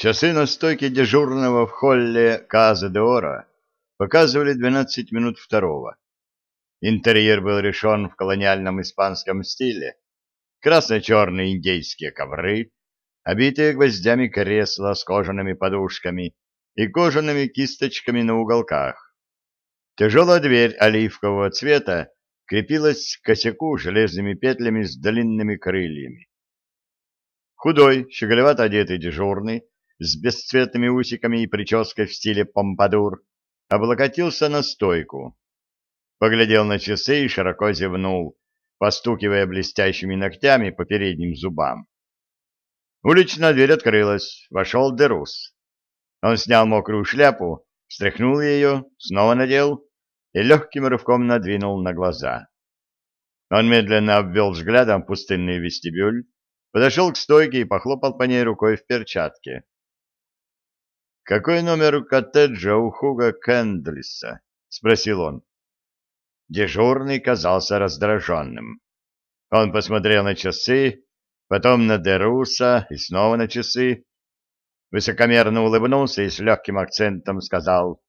Часы на стойке дежурного в холле Каза де Ора показывали 12 минут второго. Интерьер был решен в колониальном испанском стиле. Красно-черные индейские ковры, обитые гвоздями кресла с кожаными подушками и кожаными кисточками на уголках. Тяжелая дверь оливкового цвета крепилась к косяку железными петлями с длинными крыльями. Худой, щеголевато одетый дежурный, с бесцветными усиками и прической в стиле помпадур, облокотился на стойку, поглядел на часы и широко зевнул, постукивая блестящими ногтями по передним зубам. Уличная дверь открылась, вошел Дерус. Он снял мокрую шляпу, встряхнул ее, снова надел и легким рывком надвинул на глаза. Он медленно обвел взглядом пустынный вестибюль, подошел к стойке и похлопал по ней рукой в перчатке. «Какой номер коттеджа у Хуга Кэндлиса?» — спросил он. Дежурный казался раздраженным. Он посмотрел на часы, потом на Деруса и снова на часы. Высокомерно улыбнулся и с легким акцентом сказал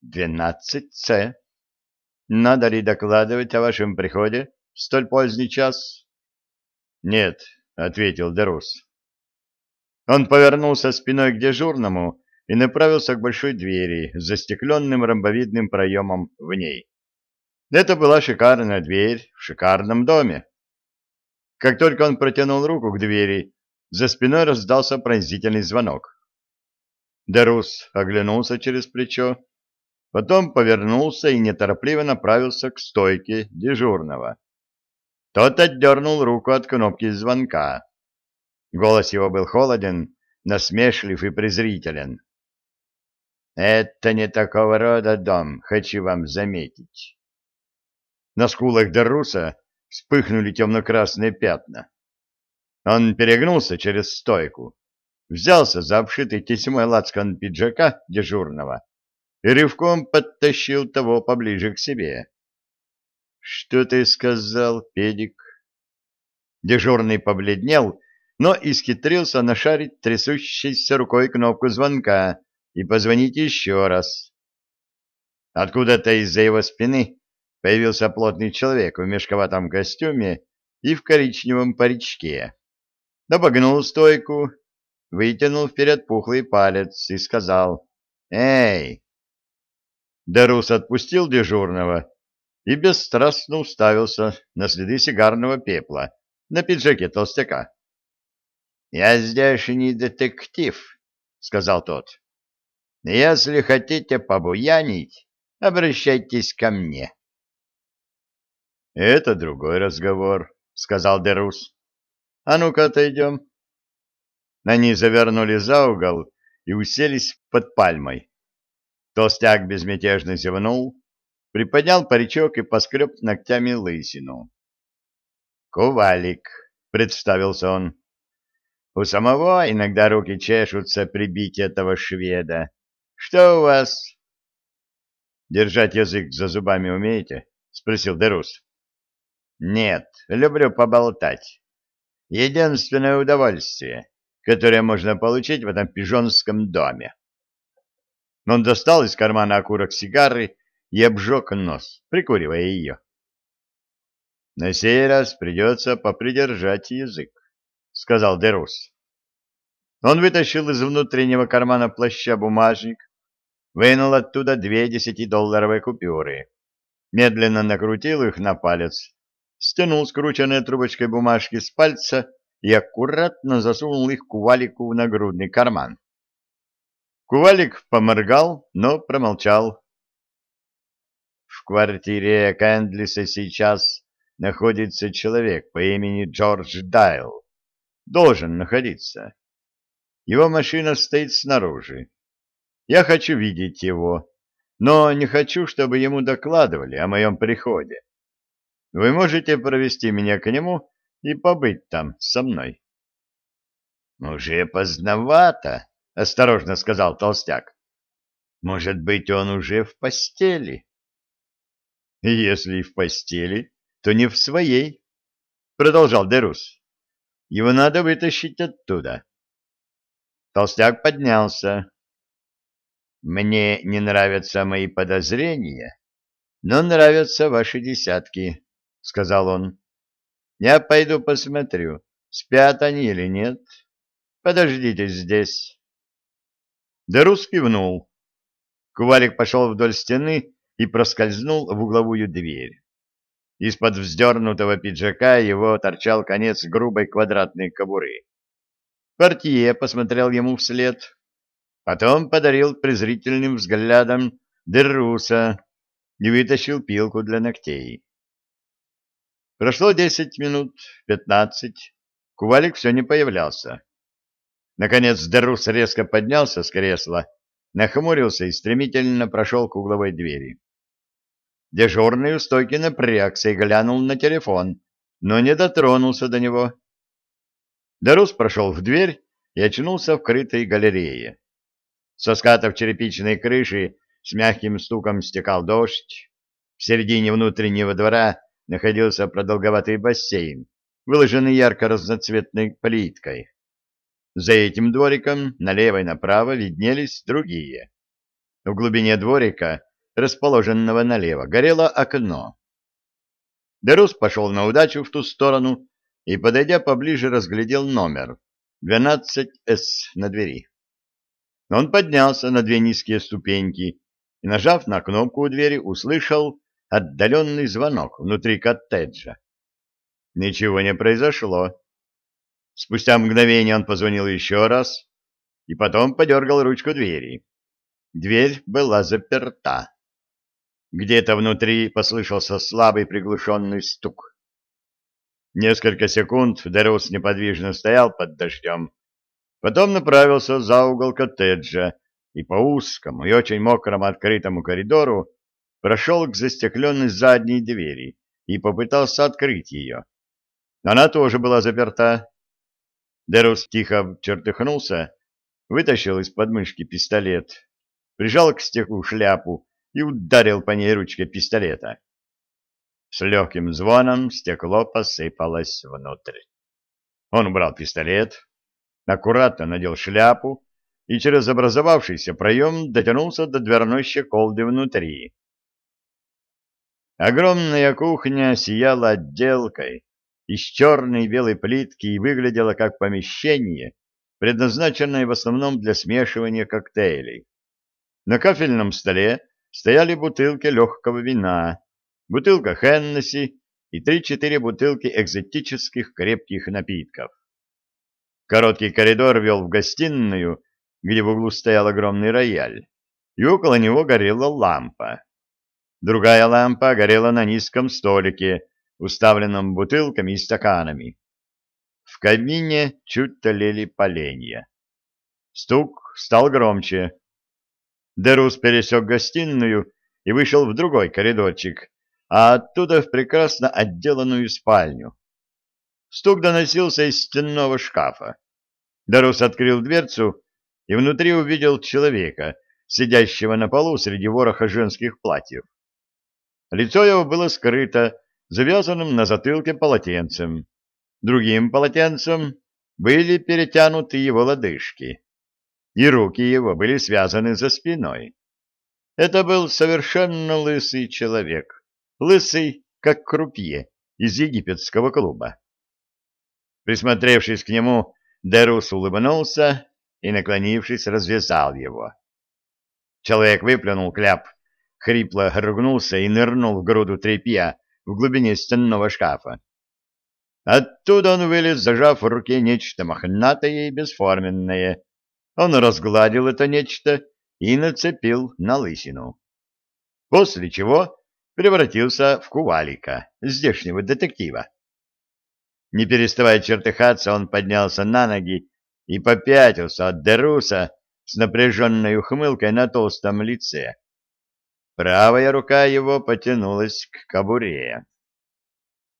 «Двенадцать С. Надо ли докладывать о вашем приходе в столь поздний час?» «Нет», — ответил Дерус. Он повернулся спиной к дежурному и направился к большой двери с застекленным ромбовидным проемом в ней. Это была шикарная дверь в шикарном доме. Как только он протянул руку к двери, за спиной раздался пронзительный звонок. Дарус оглянулся через плечо, потом повернулся и неторопливо направился к стойке дежурного. Тот отдернул руку от кнопки звонка. Голос его был холоден, насмешлив и презрителен. Это не такого рода дом, хочу вам заметить. На скулах Даруса вспыхнули темно-красные пятна. Он перегнулся через стойку, взялся за обшитый тесьмой лацкан пиджака дежурного и рывком подтащил того поближе к себе. — Что ты сказал, педик? Дежурный побледнел, но исхитрился нашарить трясущейся рукой кнопку звонка, и позвонить еще раз. Откуда-то из-за его спины появился плотный человек в мешковатом костюме и в коричневом паричке. Обогнул стойку, вытянул вперед пухлый палец и сказал «Эй!». Дарус отпустил дежурного и бесстрастно уставился на следы сигарного пепла на пиджаке толстяка. «Я здешний детектив», — сказал тот. Если хотите побуянить, обращайтесь ко мне. — Это другой разговор, — сказал Дерус. — А ну-ка отойдем. Они завернули за угол и уселись под пальмой. Толстяк безмятежно зевнул, приподнял паричок и поскреб ногтями лысину. — Кувалик, — представился он. — У самого иногда руки чешутся прибить этого шведа. Что у вас? Держать язык за зубами умеете? Спросил Дерус. Нет, люблю поболтать. Единственное удовольствие, которое можно получить в этом пижонском доме. Он достал из кармана окурок сигары и обжег нос, прикуривая ее. На сей раз придется попридержать язык, — сказал Дерус. Он вытащил из внутреннего кармана плаща бумажник, вынул оттуда две десятидолларовые купюры, медленно накрутил их на палец, стянул скрученные трубочкой бумажки с пальца и аккуратно засунул их кувалику в нагрудный карман. Кувалик поморгал, но промолчал. В квартире Кэндлиса сейчас находится человек по имени Джордж Дайл. Должен находиться. Его машина стоит снаружи. Я хочу видеть его, но не хочу, чтобы ему докладывали о моем приходе. Вы можете провести меня к нему и побыть там со мной. — Уже поздновато, — осторожно сказал толстяк. — Может быть, он уже в постели? — Если в постели, то не в своей, — продолжал Дерус. — Его надо вытащить оттуда. Толстяк поднялся. «Мне не нравятся мои подозрения, но нравятся ваши десятки», — сказал он. «Я пойду посмотрю, спят они или нет. Подождите здесь». Дерус кивнул. Кувалик пошел вдоль стены и проскользнул в угловую дверь. Из-под вздернутого пиджака его торчал конец грубой квадратной кобуры. Портье посмотрел ему вслед, потом подарил презрительным взглядом Деруса и вытащил пилку для ногтей. Прошло десять минут, пятнадцать. Кувалик все не появлялся. Наконец Дерус резко поднялся с кресла, нахмурился и стремительно прошел к угловой двери. Дежурный у стойки напрягся и глянул на телефон, но не дотронулся до него. Дерус прошел в дверь и очнулся в крытой галерее. Со скатов черепичной крыши с мягким стуком стекал дождь. В середине внутреннего двора находился продолговатый бассейн, выложенный ярко-разноцветной плиткой. За этим двориком налево и направо виднелись другие. В глубине дворика, расположенного налево, горело окно. Дерус пошел на удачу в ту сторону и, подойдя поближе, разглядел номер 12С на двери. Он поднялся на две низкие ступеньки и, нажав на кнопку у двери, услышал отдаленный звонок внутри коттеджа. Ничего не произошло. Спустя мгновение он позвонил еще раз и потом подергал ручку двери. Дверь была заперта. Где-то внутри послышался слабый приглушенный стук. Несколько секунд Дерус неподвижно стоял под дождем, потом направился за угол коттеджа и по узкому и очень мокрому открытому коридору прошел к застекленной задней двери и попытался открыть ее. Она тоже была заперта. Дерус тихо чертыхнулся, вытащил из подмышки пистолет, прижал к стеклу шляпу и ударил по ней ручкой пистолета. С легким звоном стекло посыпалось внутрь. Он убрал пистолет, аккуратно надел шляпу и через образовавшийся проем дотянулся до дверной щеколды внутри. Огромная кухня сияла отделкой из черной и белой плитки и выглядела как помещение, предназначенное в основном для смешивания коктейлей. На кафельном столе стояли бутылки легкого вина, бутылка Хеннесси и три-четыре бутылки экзотических крепких напитков. Короткий коридор вел в гостиную, где в углу стоял огромный рояль, и около него горела лампа. Другая лампа горела на низком столике, уставленном бутылками и стаканами. В камине чуть толели поленья. Стук стал громче. Дерус пересек гостиную и вышел в другой коридорчик, а оттуда в прекрасно отделанную спальню. Стук доносился из стенного шкафа. Дарус открыл дверцу и внутри увидел человека, сидящего на полу среди вороха женских платьев. Лицо его было скрыто завязанным на затылке полотенцем. Другим полотенцем были перетянуты его лодыжки, и руки его были связаны за спиной. Это был совершенно лысый человек лысый, как крупье, из египетского клуба. Присмотревшись к нему, Дерус улыбнулся и, наклонившись, развязал его. Человек выплюнул кляп, хрипло ругнулся и нырнул в груду тряпья в глубине стенного шкафа. Оттуда он вылез, зажав в руке нечто мохнатое и бесформенное. Он разгладил это нечто и нацепил на лысину. После чего превратился в кувалика, здешнего детектива. Не переставая чертыхаться, он поднялся на ноги и попятился от Деруса с напряженной ухмылкой на толстом лице. Правая рука его потянулась к кобуре.